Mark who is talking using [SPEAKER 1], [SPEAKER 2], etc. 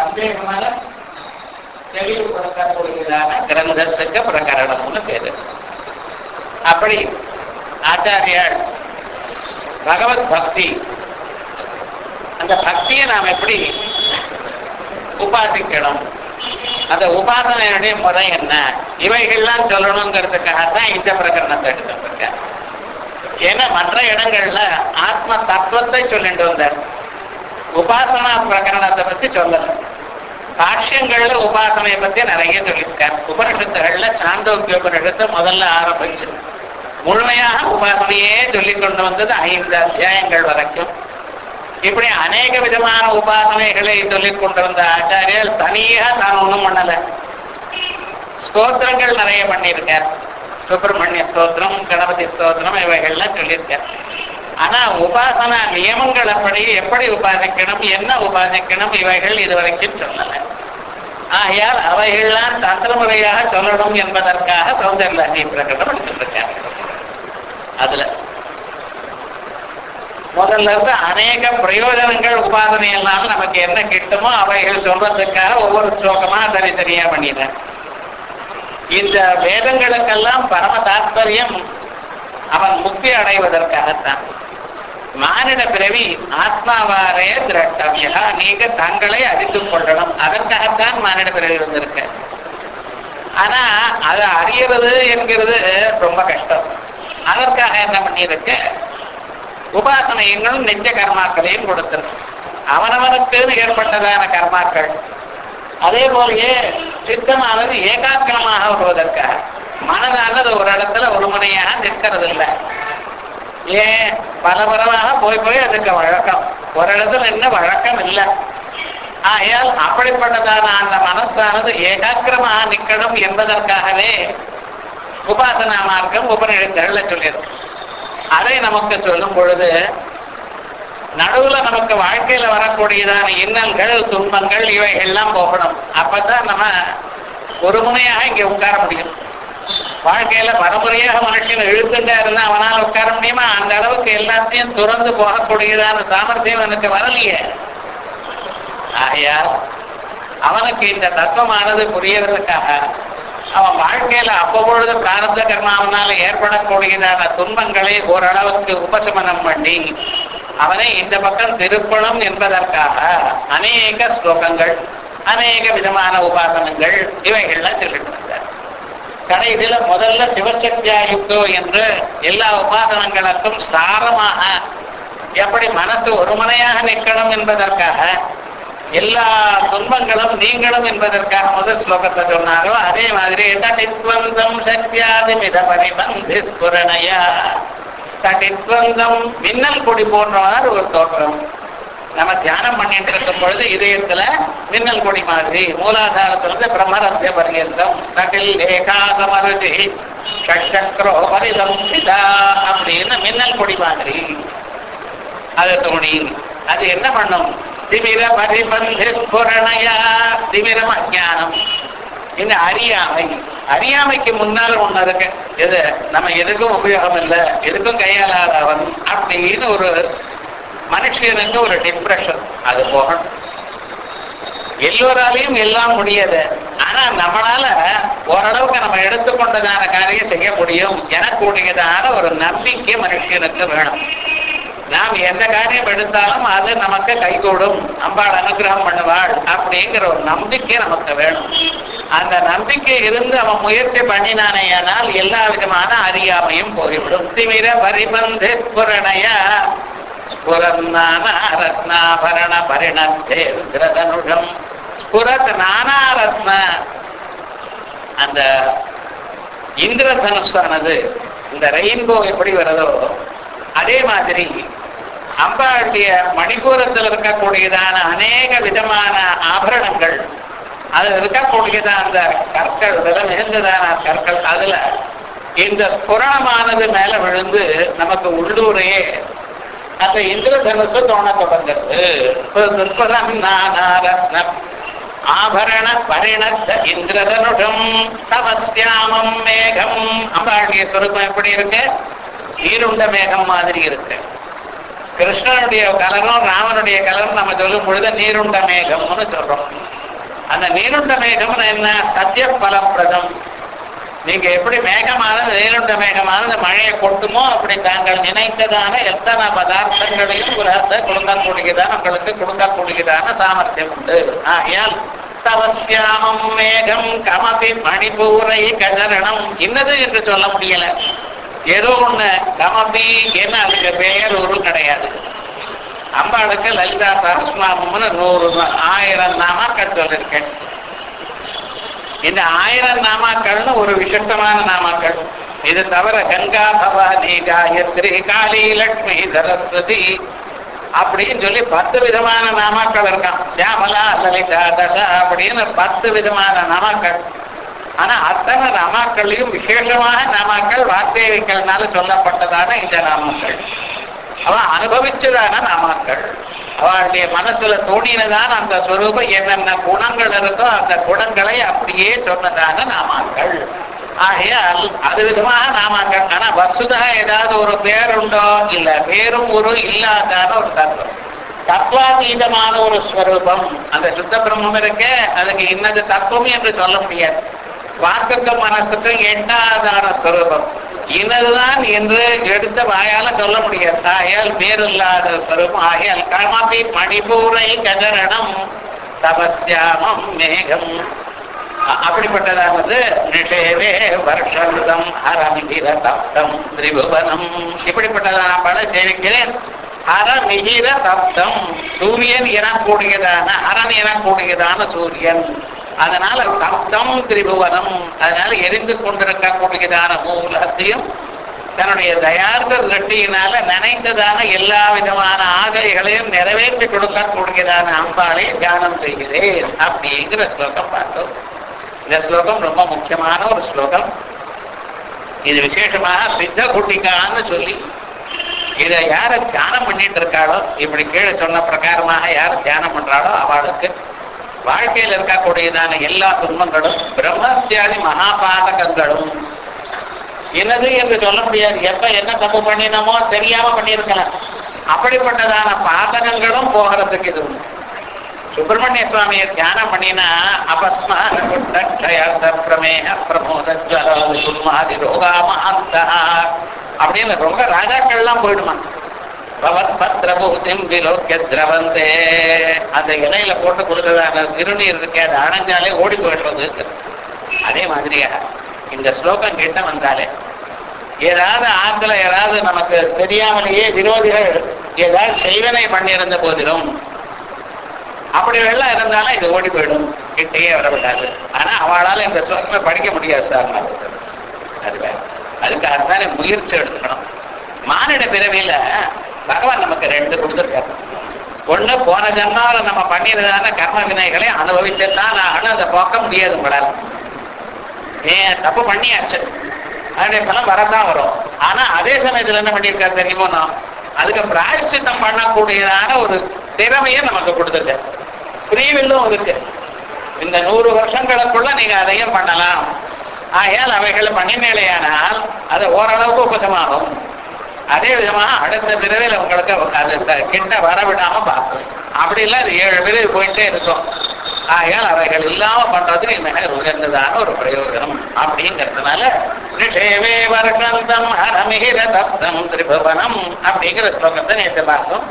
[SPEAKER 1] சந்தேகமான தெளிவுபடுத்தக்கூடியதான கிரந்தத்துக்கு பிரகரணம்னு பேரு. அப்படி ஆச்சாரியால் பகவத் பக்தி அந்த பக்தியை நாம் எப்படி உபாசிக்கணும்? அந்த உபாசனையுடைய முறை என்ன? இவைகள்லாம் சொல்லணுங்கிறதுக்காகத்தான் இந்த பிரகரணத்தை எடுத்துருக்கேன் ஏன்னா மற்ற இடங்கள்ல ஆத்ம தத்துவத்தை சொல்லிட்டு வந்தார். உபாசனா பிரகரணத்தை பத்தி சொல்லணும். பாஷ்யங்கள்ல உபாசனையை பத்தி நிறைய சொல்லியிருக்கார். உபனிஷத்துகள்ல சாந்தோக்கிய உபனிஷத்தை முதல்ல ஆரம்பிச்சு முழுமையாக உபாசனையே சொல்லிக் கொண்டு வந்தது ஐந்து அத்தியாயங்கள் வரைக்கும். இப்படி அநேக விதமான உபாசனைகளை சொல்லிக் கொண்டு வந்த ஆச்சாரியர் தனியாக தான் ஒன்றும் பண்ணல. ஸ்தோத்திரங்கள் நிறைய பண்ணியிருக்கார். சுப்பிரமணிய ஸ்தோத்திரம் கணபதி ஸ்தோத்திரம் இவைகள்லாம் சொல்லியிருக்கார். ஆனா உபாசனா நியமங்கள் அப்படி எப்படி உபாசிக்கணும் என்ன உபாசிக்கணும் இவைகள் இதுவரைக்கும் சொல்லல. ஆகையால் அவைகள்லாம் தந்திர முறையாக சொல்லணும் என்பதற்காக சௌந்தர்லாஜி பிரகடனம் எடுத்திருக்காங்க அதுல முதல்ல இருந்து அநேக பிரயோஜனங்கள் உபாதனை எல்லாம் நமக்கு என்ன கிட்டுமோ அவைகள் சொல்றதுக்காக ஒவ்வொரு ஸ்லோகமா தனித்தனியா பண்ணினேன் இந்த வேதங்களுக்கெல்லாம் பரம தாத்பரியம் அவன் முக்தி அடைவதற்காகத்தான். மானிட பிறவி ஆத்மாவாரே திரட்டவியா நீங்க தங்களை அறிந்து கொள்ளணும். அதற்காகத்தான் மானிட பிறவி வந்திருக்க. ஆனா அதை அறியறது என்கிறது ரொம்ப கஷ்டம். அதற்காக என்ன பண்ணியிருக்க? உபாசனையங்களும் நெஞ்ச கர்மாக்களையும் கொடுத்திருக்கு. அவனவனுக்கு ஏற்பட்டதான கர்மாக்கள். அதே போலயே சித்தமானது ஏகாக்கிரமாக வருவதற்காக. மனதானது ஒரு இடத்துல ஒரு முனையாக நிற்கிறது இல்லை ஏன் பல போய் போய் அதுக்கு வழக்கம். ஒரு இடத்துல என்ன வழக்கம் இல்லை. ஆகையால் அப்படிப்பட்டதான அந்த மனசானது ஏகாக்கிரமாக நிற்கணும் என்பதற்காகவே உபாசனா மார்க்கம் உபநிஷத்துகள்ல சொல்லியது அதை நமக்கு சொல்லும் பொழுது நடுவுல நமக்கு வாழ்க்கையில வரக்கூடியதான இன்னல்கள் துன்பங்கள் இவை எல்லாம் போகணும். அப்பதான் நம்ம ஒருமுனையாக இங்கே இங்க உட்கார முடியும். வாழ்க்கையில பரம்பரையாக மனுஷன் இழுத்துட்டா இருந்தா அவனால் உட்கார முடியுமா? அந்த அளவுக்கு எல்லாத்தையும் துறந்து போகக்கூடியதான சாமர்த்தியம் எனக்கு வரலையே. ஆகையால் அவனுக்கு இந்த தத்துவமானது புரியறதுக்காக அவன் வாழ்க்கையில அப்பப்பொழுது பிராரத்த கர்மாவனால ஏற்படக்கூடியதான துன்பங்களை ஓரளவுக்கு உபசமனம் பண்ணி அவனை இந்த பக்கம் திருப்பணும் என்பதற்காக அநேக ஸ்லோகங்கள் அநேக விதமான உபாசனங்கள் இவைகள்லாம் சொல்லிட்டு கடைசியில முதல்ல சிவசக்தியாயுக்தோ என்று எல்லா உபாசனங்களுக்கும் சாரமாக எப்படி மனசு ஒருமனையாக நிற்கணும் என்பதற்காக எல்லா துன்பங்களும் நீங்களும் என்பதற்காக முதல் ஸ்லோகத்தை சொன்னாரோ அதே மாதிரி தடித்வந்தம் சக்தியாதி மித பரிபந்தி ஸ்புரணையா தடித்வந்தம் மின்னல் கொடி போன்றவாறு ஒரு தோற்றம். நம்ம தியானம் பண்ணிட்டு இருக்கும் பொழுது இதயத்துல மின்னல் கொடி மாதிரி மூலாதாரத்திலிருந்து பிரம்மரத்திய பரியந்தம். தட்டில் ஏகாசமருதி ஷட்சக்ரோ பரிதம்சிதா அப்படின்னு மின்னல் கொடி மாதிரி. அது தோணி. அது என்ன பண்ணும்? திமிர பரிபந்தி ஸ்புரணையா திமிரம் அஜானம் இந்த அறியாமை. அறியாமைக்கு முன்னால் ஒண்ணு இருக்கு. எது? நம்ம எதுக்கும் உபயோகம் இல்லை. எதுக்கும் கையாளாதவன் அப்படின்னு ஒரு மனுஷனுக்கு ஒரு டிப்ரெஷன் அது போகணும். எல்லோராலையும் எல்லாம் முடியாது ஆனா நம்மளால ஓரளவுக்கு நம்ம எடுத்துக்கொண்டதான காரியம் செய்ய முடியும். எனக்கூடியதான ஒரு நம்பிக்கை மனுஷனுக்கு வேணும். நாம் எந்த காரியம் எடுத்தாலும் அது நமக்கு கைகூடும். அம்பாள் அனுகிரகம் பண்ணுவாள் அப்படிங்கிற ஒரு நம்பிக்கை நமக்கு வேணும். அந்த நம்பிக்கை இருந்து அவன் முயற்சி பண்ணினானேயானால் எல்லா விதமான அறியாமையும் போய்விடும். திமிர பரிபந்து புறணையா ஸ்புரநானாரத்னாபரண ஸ்புரத் நானாரத்ன அந்த இந்திரதனுஷானது இந்த ரெயின்போ எப்படி வருதோ அதே மாதிரி அம்பாளுடைய மணிபூரத்தில் இருக்கக்கூடியதான அநேக விதமான ஆபரணங்கள் அதில் இருக்கக்கூடியதான் அந்த கற்கள் விலை மிகுந்ததான கற்கள் அதுல இந்த ஸ்புரணமானது மேல விழுந்து நமக்கு உள்ளூரையே அப்ப இந்திரதனுசு தோண தொடங்குறது ஆபரண பரிணத்த இந்திரதனுஷம் தவசியாமம் மேகம். அம்பாளுடைய சொருக்கம் எப்படி இருக்கு? நீருண்ட மேகம் மாதிரி இருக்கு. கிருஷ்ணனுடைய கலரும் ராமனுடைய கலரும் நம்ம சொல்லும் பொழுது நீருண்ட மேகம்னு சொல்றோம். அந்த நீருண்ட மேகம்னு என்ன? சத்திய பலப்பிரதம். நீங்க எப்படி மேகமானது நீருண்ட மேகமானது மழையை கொட்டுமோ அப்படி தாங்கள் நினைத்ததான எத்தனை பதார்த்தங்களையும் உலகத்தை கொடுக்கக்கூடியதான உங்களுக்கு கொடுக்கக்கூடியதான சாமர்த்தியம் உண்டு. ஆகையால் தவசியாமம் மேகம் கமபி மணிபூரை கஜரணம். இன்னது என்று சொல்ல முடியல. ஏதோ ஒண்ணு கமபி என்ன அதுக்கு பெயர் ஒரு கிடையாது. அம்பாளுக்கு லலிதா சகஸ்நாமம்னு நூறு ஆயிரம் நாமாக்கள் சொல்லியிருக்கேன். இந்த ஆயிரம் நாமாக்கள்னு ஒரு விசிஷ்டமான நாமாக்கள். இது தவிர கங்கா பவானி காயத்ரி காளி லக்ஷ்மி சரஸ்வதி அப்படின்னு சொல்லி பத்து விதமான நாமாக்கள் இருக்கான். சியாமலா லலிதா தசா அப்படின்னு பத்து விதமான நாமாக்கள். ஆனா அத்தனை நாமாக்கள்லையும் விசேஷமான நாமாக்கள் வார்த்தேவிகள்னால சொல்லப்பட்டதான இந்த நாமாக்கள். அவன் அனுபவிச்சதான நாமாக்கள் அவளுடைய மனசுல தோணினதான் அந்த ஸ்வரூபம் என்னென்ன குணங்கள் இருக்கோ அந்த குணங்களை அப்படியே சொன்னதான நாமாக்கள் ஆகையால் அது விதமாக நாமாக்கள் ஆனா வசுதா ஏதாவது ஒரு பேருண்டோ இல்ல பேரும் ஒரு இல்லாதான ஒரு தத்துவம். தத்வாதீதமான ஒரு ஸ்வரூபம். அந்த சுத்த பிரம்மம் இருக்க அதுக்கு இன்னது தத்துவம் என்று சொல்ல முடியாது. வாக்குக்கும் மனசுக்கும் எட்டாதான ஸ்வரூபம். இன்னதுதான் என்று எடுத்த வாயால சொல்ல முடியாது. தாயால் பேரில்லாத ஸ்வரூபம் ஆகையால் கமபி மணிபூரை கஜரணம் தபஸ்யாமம் மேகம். அ- அப்படிப்பட்டதாவது நிஷேவே வருஷம் ஹரமிகிர தப்தம் திரிபுவனம். இப்படிப்பட்டதான பல சேவிக்கிறேன் ஹரமிகிர தப்தம் சூரியன் எனக்கூடியதான ஹரன் எனக்கூடியதான சூரியன். அதனால தப்தம் திரிபுவனம். அதனால எரிந்து கொண்டிருக்கக்கூடியதான மூலத்தையும் தன்னுடைய தயார்ந்த திருஷ்டியினால நினைந்ததான எல்லா விதமான ஆசைகளையும் நிறைவேற்றி கொடுக்கக்கூடியதான அம்பாளை தியானம் செய்கிறேன் அப்படிங்கிற ஸ்லோகம் பார்த்தோம். இந்த ஸ்லோகம் ரொம்ப முக்கியமான ஒரு ஸ்லோகம். இது விசேஷமாக சித்த குட்டிக்கான்னு சொல்லி இதை யார தியானம் பண்ணிட்டு இருக்காளோ இப்படி கீழே சொன்ன பிரகாரமாக யார் தியானம் பண்றாளோ அவளுக்கு வாழ்க்கையில் இருக்கக்கூடியதான எல்லா துன்பங்களும் பிரம்மத்தியாதி மகாபாதகங்களும். என்னது என்று சொல்ல முடியாது. எப்ப என்ன தப்பு பண்ணினமோ தெரியாம பண்ணியிருக்கலாம். அப்படிப்பட்டதான பாதகங்களும் போகிறதுக்கு இது சுப்பிரமணிய சுவாமியை தியானம் பண்ணினா அபஸ்மான பிரமேக பிரமோத அப்படின்னு ரொம்ப ராஜாக்கள்லாம் போயிடுமா? பவத் விலோக்கிய திரவந்தே அந்த இலையில போட்டு கொடுத்ததான திருநீர் இருக்கே அது அணைஞ்சாலே ஓடி போயிடுறது. அதே மாதிரியா இந்த ஸ்லோகம் கிட்ட வந்தாலே ஏதாவது ஆத்துல ஏதாவது நமக்கு தெரியாமலேயே விரோதிகள் ஏதாவது செய்வனை பண்ணியிருந்த போதிலும் அப்படி வெள்ளம் இருந்தாலும் இது ஓடி போயிடும் கிட்டேயே வரவிடாது. ஆனா அவளால இந்த ஸ்லோகத்தை படிக்க முடியாது சார். அது அதுக்காக அதுக்காகத்தானே முயற்சி எடுத்துக்கணும் மானிட பிறவியில பகவான் நமக்கு ரெண்டு கொடுத்துருக்காரு. ஒண்ணு போன ஜன்மாவில் நம்ம பண்ணியிருந்தான கர்ம வினைகளை அனுபவிச்சுதான் ஆகணும். அதை போக்க முடியாது உங்களால். ஏன் தப்பு பண்ணியாச்சு. அதனுடைய பலம் வரதான் வரும். ஆனா அதே சமயத்துல என்ன பண்ணியிருக்காரு தெரியுமோ? அதுக்கு பிராயசித்தம் பண்ணக்கூடியதான ஒரு திறமையை நமக்கு கொடுத்துருக்கு பிரிவில்லும் இருக்கு. இந்த நூறு வருஷங்களுக்குள்ள நீங்க அதையும் பண்ணலாம். ஆகையால் அவைகளை பண்ணினேலையானால் அது ஓரளவுக்கு உபசமாகும். அதே விதமா அடுத்த பிறவில உங்களுக்கு அது கிட்ட வரவிடாம பார்க்கும் அப்படி இல்லை அது ஏழு பிறவி போயிட்டே இருக்கும். ஆகையால் அவைகள் இல்லாம பண்றது மிக உயர்ந்ததான ஒரு பிரயோஜனம் அப்படிங்கிறதுனால நிஷேவே வருஷந்தம் ஹரமிகிர தப்தம் திரிபுவனம் அப்படிங்கிற ஸ்லோகத்தை நேற்று பார்த்தோம்.